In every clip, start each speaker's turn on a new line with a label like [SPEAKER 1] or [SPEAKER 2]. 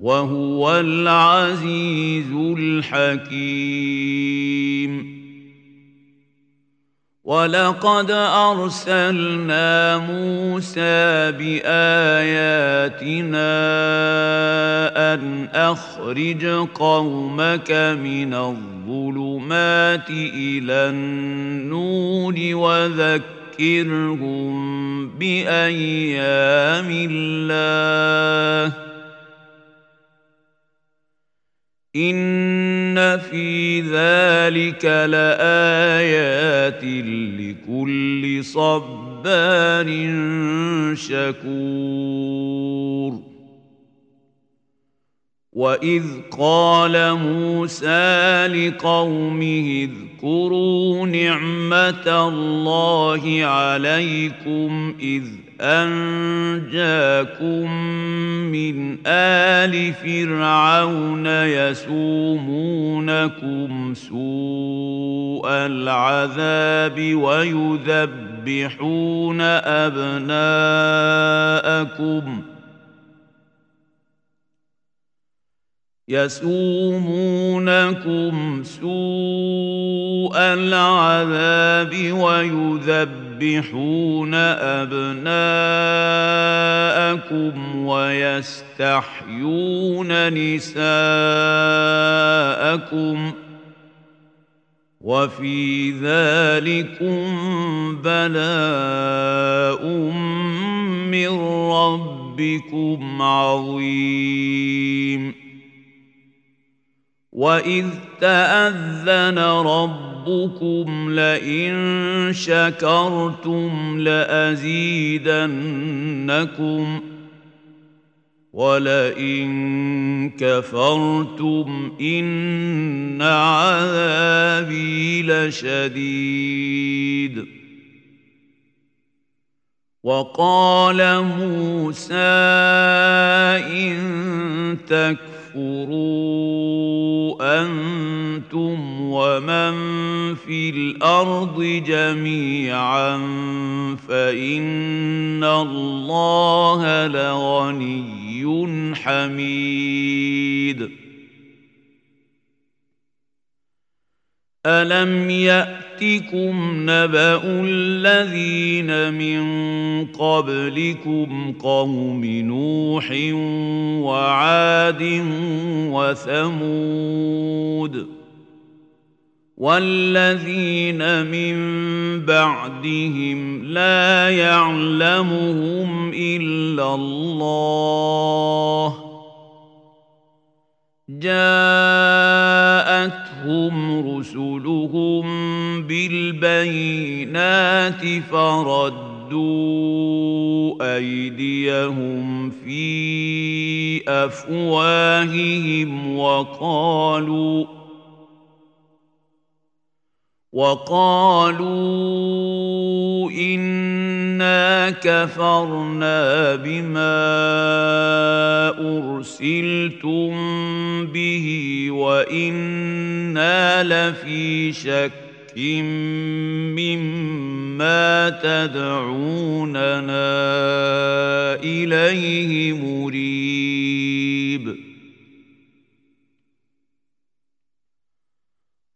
[SPEAKER 1] وهو العزيز الحكيم. ولقد ارسلنا موسى باياتنا ان اخرج قومك من الظلمات إلى النور وذكرهم بايام الله ان في ذلك لايات لكل صبار شكور واذ قال موسى لقومه اذكروا نعمه الله عليكم اذ أنجاكم من آل فرعون يسومونكم سوء العذاب ويذبحون أبناءكم يسومونكم سوء العذاب ويذبحون أبناءكم ويستحيون نساءكم وفي ذلكم بلاء من ربكم عظيم. وإذ تأذن ربكم لئن شكرتم لأزيدنكم ولئن كفرتم إن عذابي لشديد. وقال موسى إن تكفروا تكفروا أنتم ومن في الأرض جميعا فإن الله لغني حميد. ألم ياتكم نبا الذين من قبلكم قوم نوح وعاد وثمود والذين من بعدهم لا يعلمهم الا الله جاء جاءتهم رسلهم بالبينات فردوا أيديهم في أفواههم وقالوا وقالوا إنا كفرنا بما أرسلتم به وإنا لفي شك مما تدعوننا إليه مريب.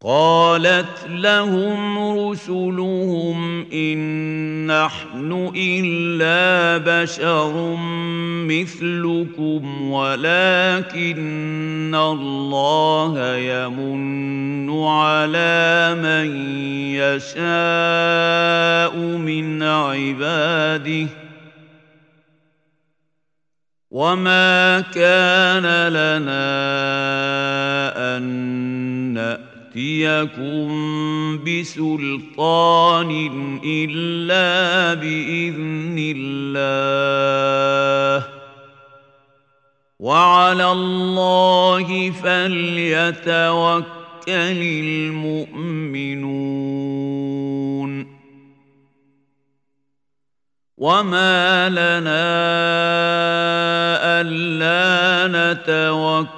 [SPEAKER 1] قالت لهم رسلهم إن نحن إلا بشر مثلكم ولكن الله يمن على من يشاء من عباده وما كان لنا أن نأتي ياتيكم بسلطان إلا بإذن الله. وعلى الله فليتوكل المؤمنون. وما لنا ألا نتوكل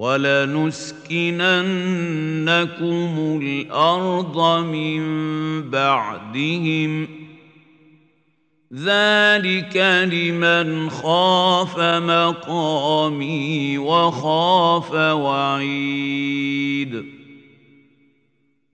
[SPEAKER 1] ولنسكننكم الأرض من بعدهم ذلك لمن خاف مقامي وخاف وعيد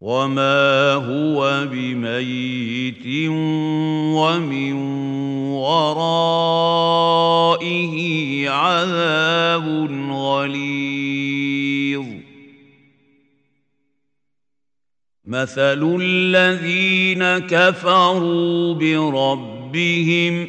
[SPEAKER 1] وما هو بميت ومن ورائه عذاب غليظ مثل الذين كفروا بربهم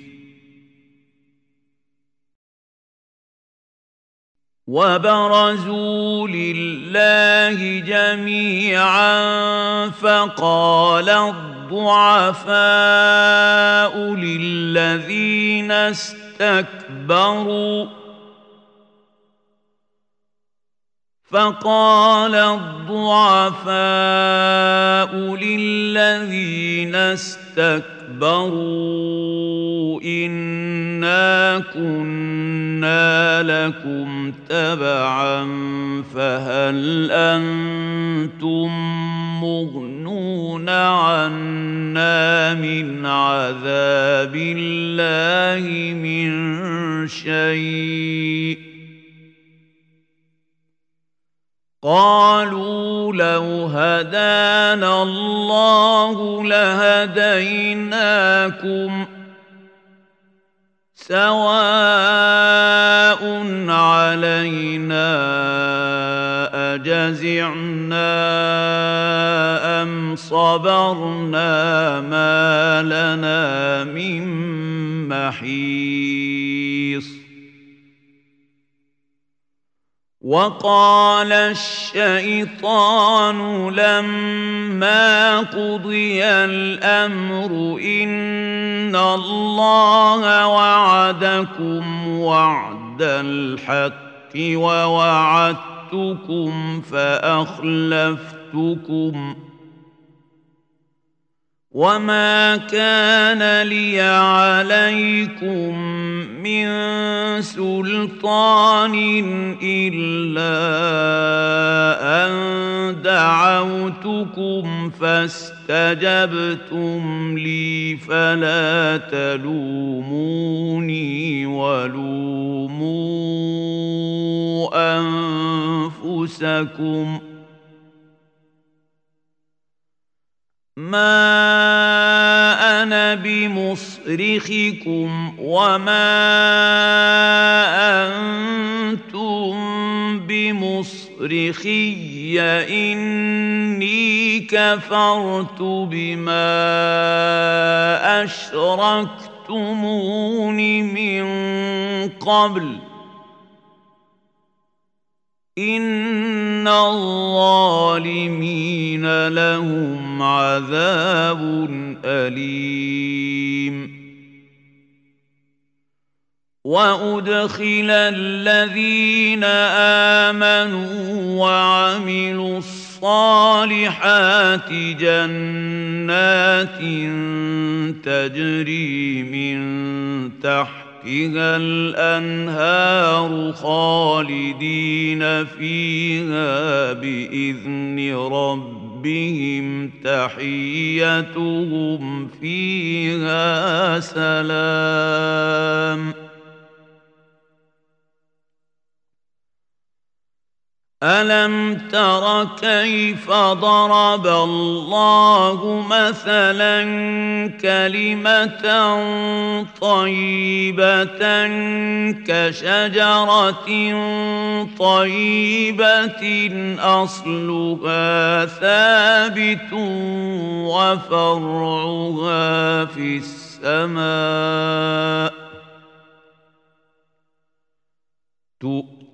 [SPEAKER 1] وبرزوا لله جميعا فقال الضعفاء للذين استكبروا فقال الضعفاء للذين استكبروا انا كنا لكم تبعا فهل أنتم مغنون عنا من عذاب الله من شيء قالوا لو هدانا الله لهديناكم سواء علينا أجزعنا أم صبرنا ما لنا من محيص وقال الشيطان لما قضي الأمر إن الله وعدكم وعد الحق ووعدتكم فأخلفتكم وما كان لي عليكم من سلطان الا ان دعوتكم فاستجبتم لي فلا تلوموني ولوموا انفسكم ۖ ما أنا بمصرخكم وما أنتم بمصرخي اني كفرت بما اشركتمون من قبل ان الظالمين لهم عذاب اليم وادخل الذين امنوا وعملوا الصالحات جنات تجري من تحت تحتها الأنهار خالدين فيها بإذن ربهم. تحيتهم فيها سلام. ألم تر كيف ضرب الله مثلا كلمة طيبة كشجرة طيبة أصلها ثابت وفرعها في السماء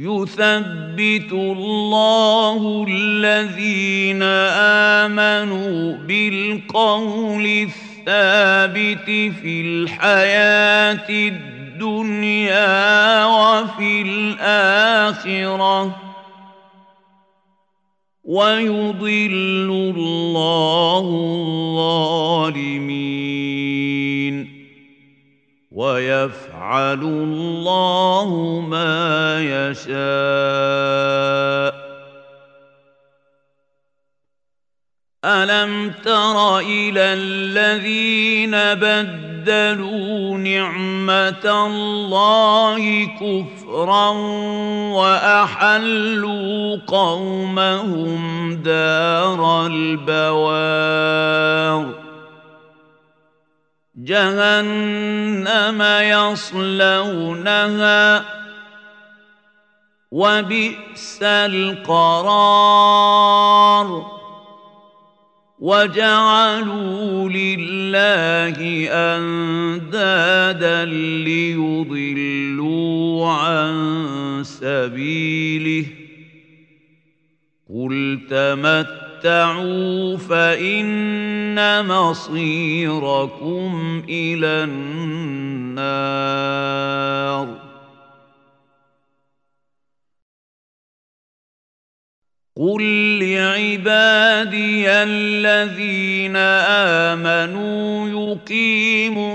[SPEAKER 1] يثبت الله الذين آمنوا بالقول الثابت في الحياة الدنيا وفي الآخرة ويضل الله الظالمين ويفعل الله ما يشاء. ألم تر إلى الذين بدلوا نعمة الله كفرا وأحلوا قومهم دار البوار؟ جهنم يصلونها وبئس القرار وجعلوا لله أندادا ليضلوا عن سبيله قل تمتعوا فان مصيركم إلى النار قل لعبادي الذين امنوا يقيموا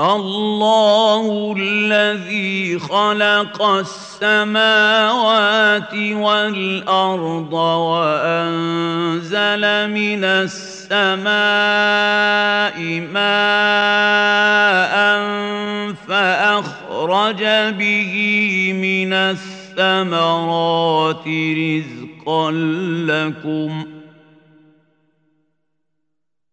[SPEAKER 1] الله الذي خلق السماوات والأرض وأنزل من السماء ماء فأخرج به من الثمرات رزقا لكم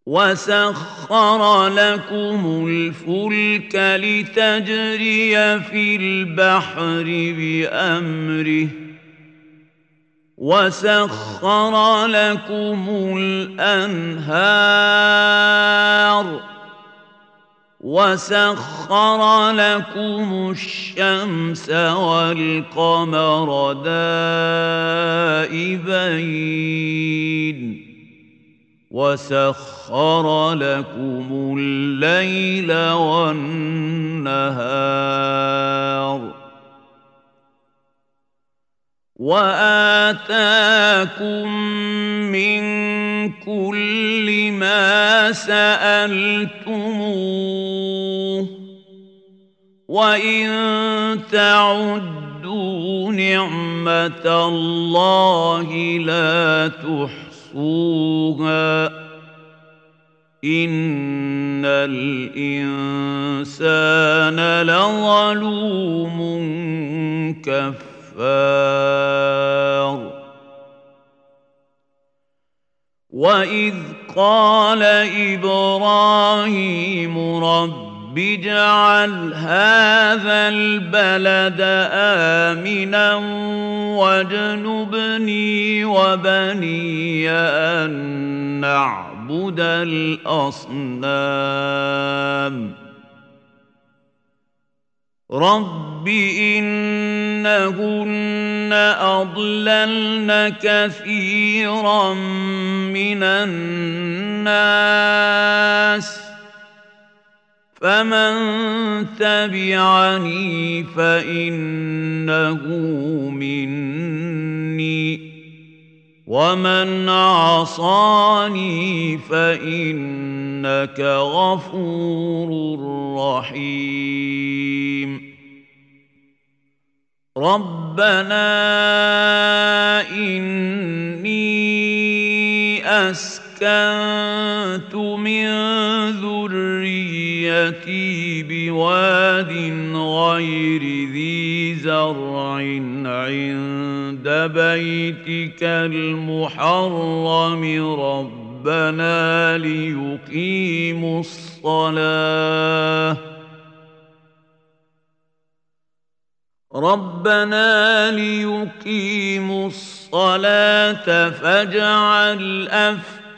[SPEAKER 1] وسخر لكم الفلك لتجري في البحر بامره وسخر لكم الانهار وسخر لكم الشمس والقمر دائبين وسخر لكم الليل والنهار واتاكم من كل ما سالتموه وان تعدوا نعمه الله لا تحصوها إن الإنسان لظلوم كفار. وإذ قال إبراهيم رب اجعل هذا البلد امنا واجنبني وبني ان نعبد الاصنام. رب انهن اضللن كثيرا من الناس. فمن تبعني فانه مني ومن عصاني فانك غفور رحيم ربنا اني اسكنت من ذريتي بواد غير ذي زرع عند بيتك المحرم. ربنا ليقيموا الصلاة. ربنا ليقيموا الصلاة فاجعل أفئدة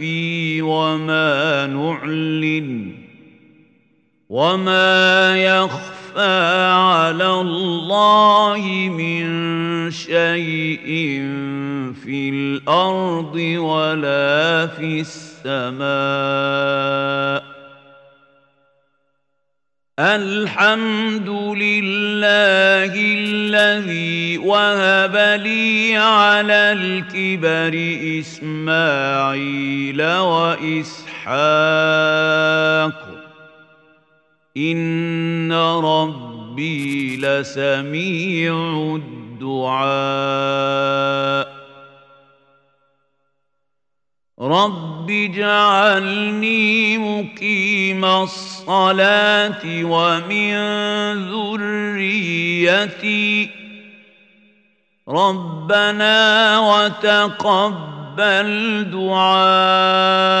[SPEAKER 1] نخفي وما نعلن وما يخفى على الله من شيء في الأرض ولا في السماء الحمد لله الذي وهب لي على الكبر إسماعيل وإسحاق. إن ربي لسميع الدعاء. رب اجعلني مقيم الصلاة ومن ذريتي ربنا وتقبل دعاء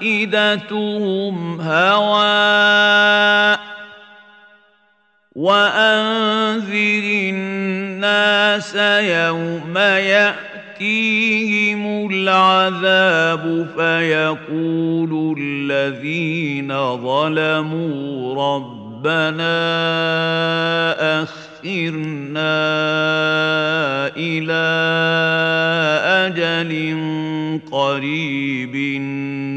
[SPEAKER 1] وأفئدتهم هواء وأنذر الناس يوم يأتيهم العذاب فيقول الذين ظلموا ربنا اخرنا إلى أجل قريب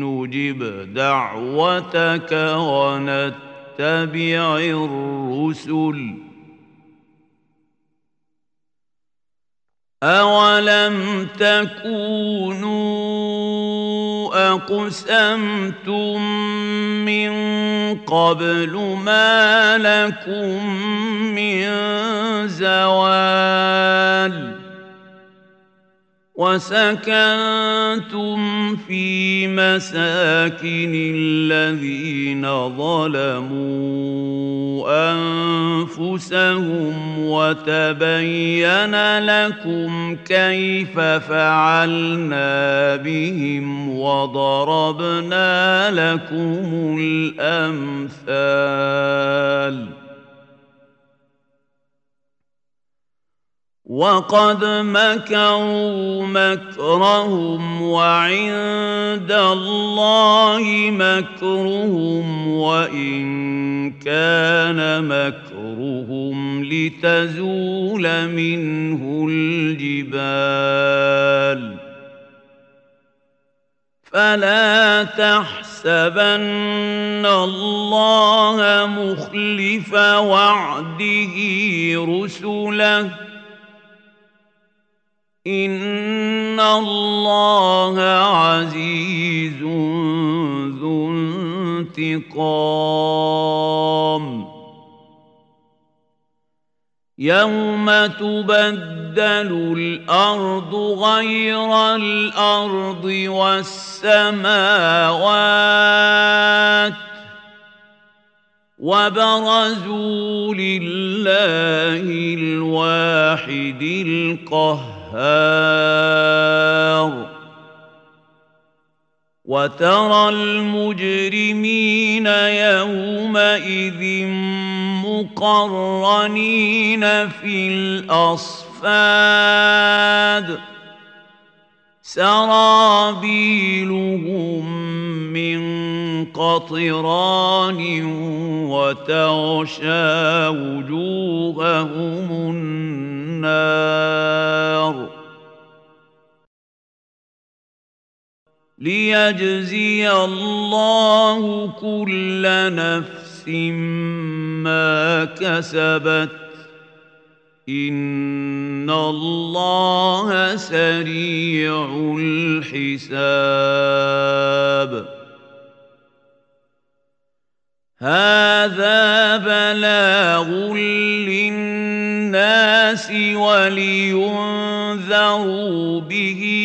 [SPEAKER 1] نجب دعوتك ونتبع الرسل أولم تكونوا أقسمتم من قبل ما لكم من زوال وسكنتم في مساكن الذين ظلموا أنفسهم وتبين لكم كيف فعلنا بهم وضربنا لكم الأمثال وقد مكروا مكرهم وعند الله مكرهم وان كان مكرهم لتزول منه الجبال فلا تحسبن الله مخلف وعده رسله ان الله عزيز ذو انتقام. يوم تبدل الأرض غير الأرض والسماوات وبرزوا لله الواحد القهار القهار وترى المجرمين يومئذ مقرنين في الأصفاد. سرابيلهم من قطران وتغشى وجوههم النار. ليجزي الله كل نفس ما كسبت ان الله سريع الحساب هذا بلاغ للناس ولينذروا به